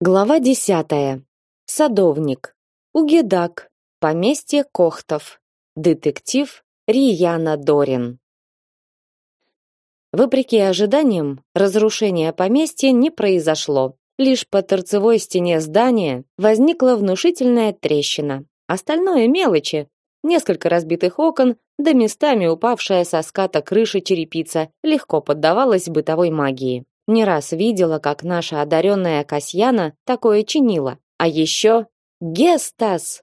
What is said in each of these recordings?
Глава десятая. Садовник. Угедак. Поместье Кохтов. Детектив Рияна Дорин. Вопреки ожиданиям, разрушение поместья не произошло. Лишь по торцевой стене здания возникла внушительная трещина. Остальное мелочи. Несколько разбитых окон, да местами упавшая со ската крыши черепица легко поддавалась бытовой магии. Не раз видела, как наша одаренная Касьяна такое чинила. А еще Гестас!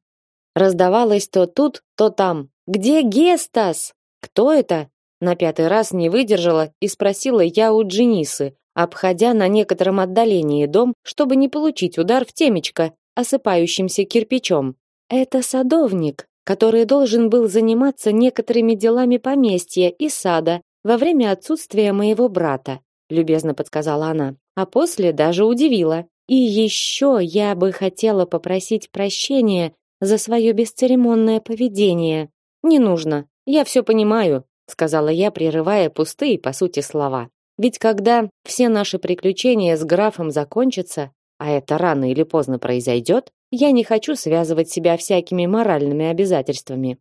Раздавалось то тут, то там. Где Гестас? Кто это? На пятый раз не выдержала и спросила я у Дженисы, обходя на некотором отдалении дом, чтобы не получить удар в темечко осыпающимся кирпичом. Это садовник, который должен был заниматься некоторыми делами поместья и сада во время отсутствия моего брата любезно подсказала она. А после даже удивила. И еще я бы хотела попросить прощения за свое бесцеремонное поведение. Не нужно. Я все понимаю, сказала я, прерывая пустые по сути слова. Ведь когда все наши приключения с графом закончатся, а это рано или поздно произойдет, я не хочу связывать себя всякими моральными обязательствами.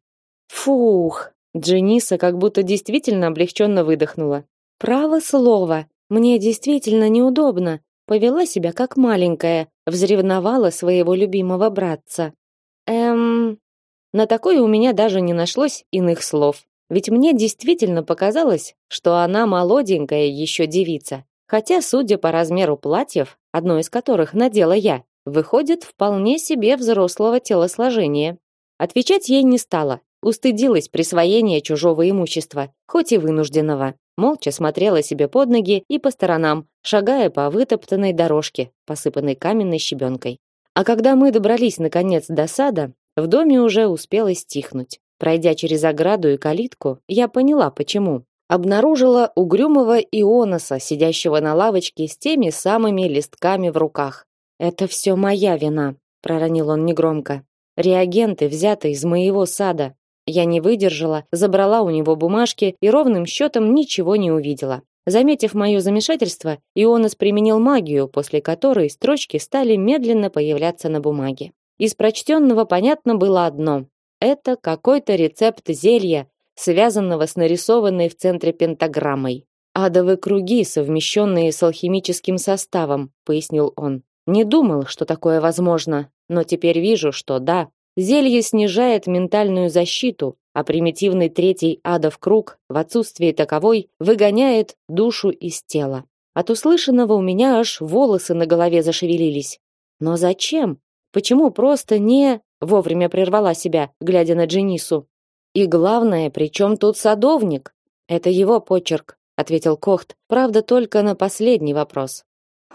Фух, Джениса как будто действительно облегченно выдохнула. Право слово, мне действительно неудобно. Повела себя как маленькая, взревновала своего любимого братца. Эм, на такое у меня даже не нашлось иных слов. Ведь мне действительно показалось, что она молоденькая еще девица. Хотя, судя по размеру платьев, одно из которых надела я, выходит вполне себе взрослого телосложения. Отвечать ей не стала, устыдилась присвоения чужого имущества, хоть и вынужденного молча смотрела себе под ноги и по сторонам, шагая по вытоптанной дорожке, посыпанной каменной щебенкой. А когда мы добрались наконец до сада, в доме уже успело стихнуть. Пройдя через ограду и калитку, я поняла, почему. Обнаружила угрюмого Ионоса, сидящего на лавочке с теми самыми листками в руках. «Это все моя вина», — проронил он негромко. «Реагенты взяты из моего сада. Я не выдержала, забрала у него бумажки и ровным счетом ничего не увидела. Заметив мое замешательство, Ионас применил магию, после которой строчки стали медленно появляться на бумаге. Из прочтенного понятно было одно: это какой-то рецепт зелья, связанного с нарисованной в центре пентаграммой. Адовые круги, совмещенные с алхимическим составом, пояснил он. Не думал, что такое возможно, но теперь вижу, что да, Зелье снижает ментальную защиту, а примитивный третий адов круг в отсутствии таковой выгоняет душу из тела. От услышанного у меня аж волосы на голове зашевелились. Но зачем? Почему просто не вовремя прервала себя, глядя на Дженису? И главное, при чем тут садовник? Это его почерк, ответил Кохт. Правда, только на последний вопрос.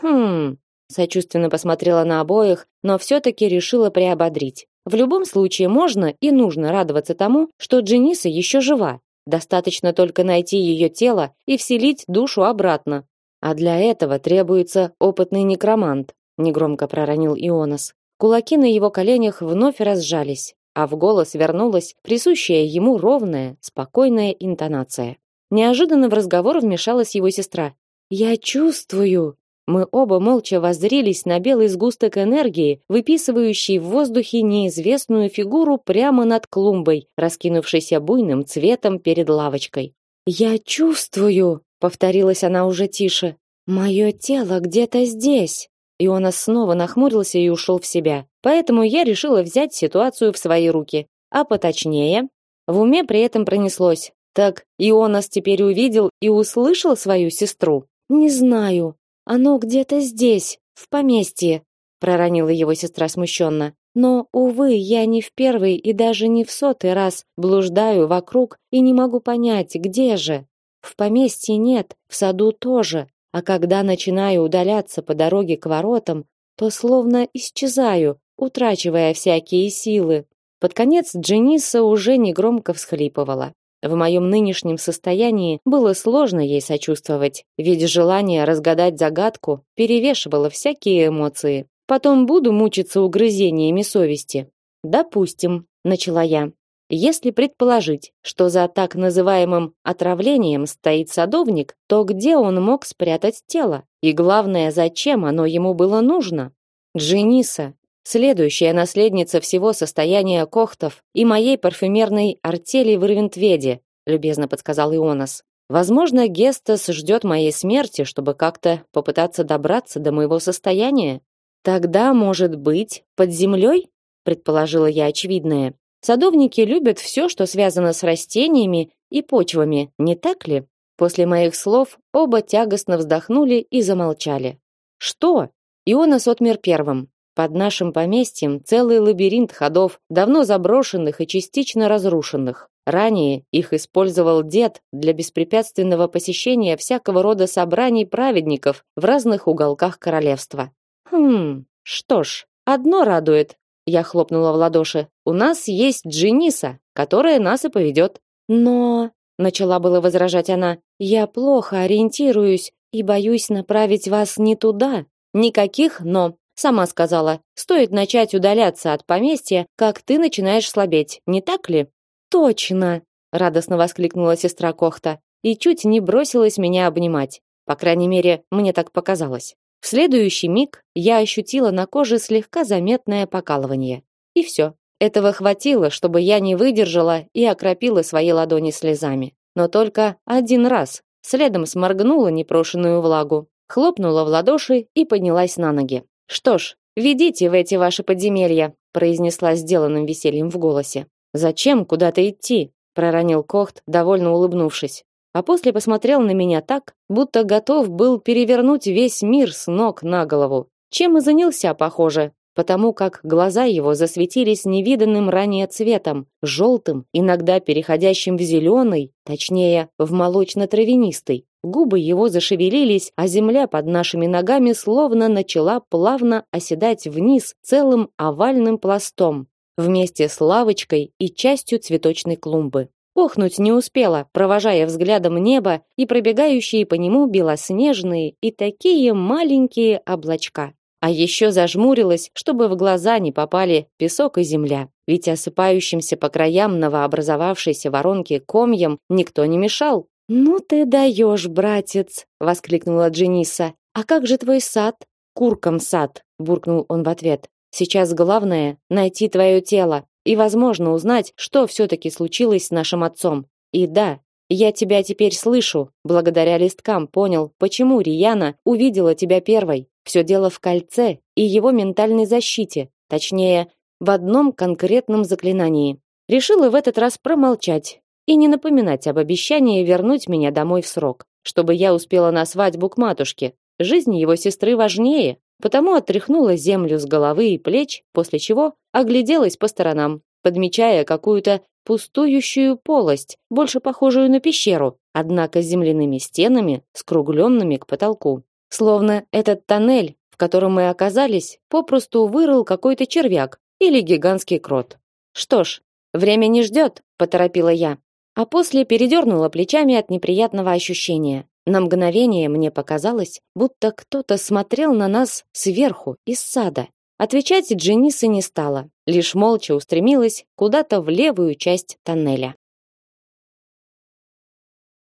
Хм, сочувственно посмотрела на обоих, но все таки решила приободрить. В любом случае можно и нужно радоваться тому, что Джениса еще жива. Достаточно только найти ее тело и вселить душу обратно. А для этого требуется опытный некромант, негромко проронил Ионос. Кулаки на его коленях вновь разжались, а в голос вернулась присущая ему ровная, спокойная интонация. Неожиданно в разговор вмешалась его сестра. Я чувствую, мы оба молча воззрились на белый сгусток энергии, выписывающий в воздухе неизвестную фигуру прямо над клумбой, раскинувшейся буйным цветом перед лавочкой. «Я чувствую», — повторилась она уже тише, — «мое тело где-то здесь». И он снова нахмурился и ушел в себя. Поэтому я решила взять ситуацию в свои руки. А поточнее, в уме при этом пронеслось. Так Ионас теперь увидел и услышал свою сестру? Не знаю, оно где-то здесь, в поместье, проронила его сестра смущенно. Но увы, я не в первый и даже не в сотый раз блуждаю вокруг и не могу понять, где же. В поместье нет, в саду тоже, а когда начинаю удаляться по дороге к воротам, то словно исчезаю, утрачивая всякие силы. Под конец Джениса уже негромко всхлипывала. В моем нынешнем состоянии было сложно ей сочувствовать, ведь желание разгадать загадку перевешивало всякие эмоции. Потом буду мучиться угрызениями совести. Допустим, начала я. Если предположить, что за так называемым отравлением стоит садовник, то где он мог спрятать тело? И главное, зачем оно ему было нужно? Джениса, следующая наследница всего состояния Кохтов и моей парфюмерной артели в Ирвинтведе, любезно подсказал Ионас. Возможно, Гестас ждет моей смерти, чтобы как-то попытаться добраться до моего состояния. Тогда, может быть, под землей? предположила я очевидное. Садовники любят все, что связано с растениями и почвами, не так ли? После моих слов оба тягостно вздохнули и замолчали. Что? Ионас отмер первым. Под нашим поместьем целый лабиринт ходов, давно заброшенных и частично разрушенных. Ранее их использовал дед для беспрепятственного посещения всякого рода собраний праведников в разных уголках королевства. Хм, что ж, одно радует. Я хлопнула в ладоши. У нас есть Джениса, которая нас и поведет. Но, начала было возражать она, я плохо ориентируюсь и боюсь направить вас не туда. Никаких но. Сама сказала, стоит начать удаляться от поместья, как ты начинаешь слабеть, не так ли? Точно, радостно воскликнула сестра Кохта и чуть не бросилась меня обнимать. По крайней мере, мне так показалось. В следующий миг я ощутила на коже слегка заметное покалывание. И все. Этого хватило, чтобы я не выдержала и окропила свои ладони слезами. Но только один раз. Следом сморгнула непрошенную влагу, хлопнула в ладоши и поднялась на ноги. Что ж, ведите в эти ваши подземелья, произнесла сделанным весельем в голосе. Зачем куда-то идти? проронил Кохт, довольно улыбнувшись. А после посмотрел на меня так, будто готов был перевернуть весь мир с ног на голову. Чем и занялся, похоже, потому как глаза его засветились невиданным ранее цветом, желтым, иногда переходящим в зеленый, точнее, в молочно-травянистый. Губы его зашевелились, а земля под нашими ногами словно начала плавно оседать вниз целым овальным пластом вместе с лавочкой и частью цветочной клумбы. Охнуть не успела, провожая взглядом небо и пробегающие по нему белоснежные и такие маленькие облачка. А еще зажмурилась, чтобы в глаза не попали песок и земля. Ведь осыпающимся по краям новообразовавшейся воронки комьям никто не мешал. «Ну ты даешь, братец!» — воскликнула Джениса. «А как же твой сад?» «Курком сад!» — буркнул он в ответ. Сейчас главное найти твое тело и, возможно, узнать, что все-таки случилось с нашим отцом. И да, я тебя теперь слышу. Благодаря листкам понял, почему Рияна увидела тебя первой. Все дело в кольце и его ментальной защите, точнее, в одном конкретном заклинании. Решила в этот раз промолчать и не напоминать об обещании вернуть меня домой в срок, чтобы я успела на свадьбу к матушке. Жизнь его сестры важнее, Потому отряхнула землю с головы и плеч, после чего огляделась по сторонам, подмечая какую-то пустующую полость, больше похожую на пещеру, однако с земляными стенами, скругленными к потолку. Словно этот тоннель, в котором мы оказались, попросту вырыл какой-то червяк или гигантский крот. Что ж, время не ждет, поторопила я, а после передернула плечами от неприятного ощущения. На мгновение мне показалось, будто кто-то смотрел на нас сверху, из сада. Отвечать Дженниса не стала, лишь молча устремилась куда-то в левую часть тоннеля.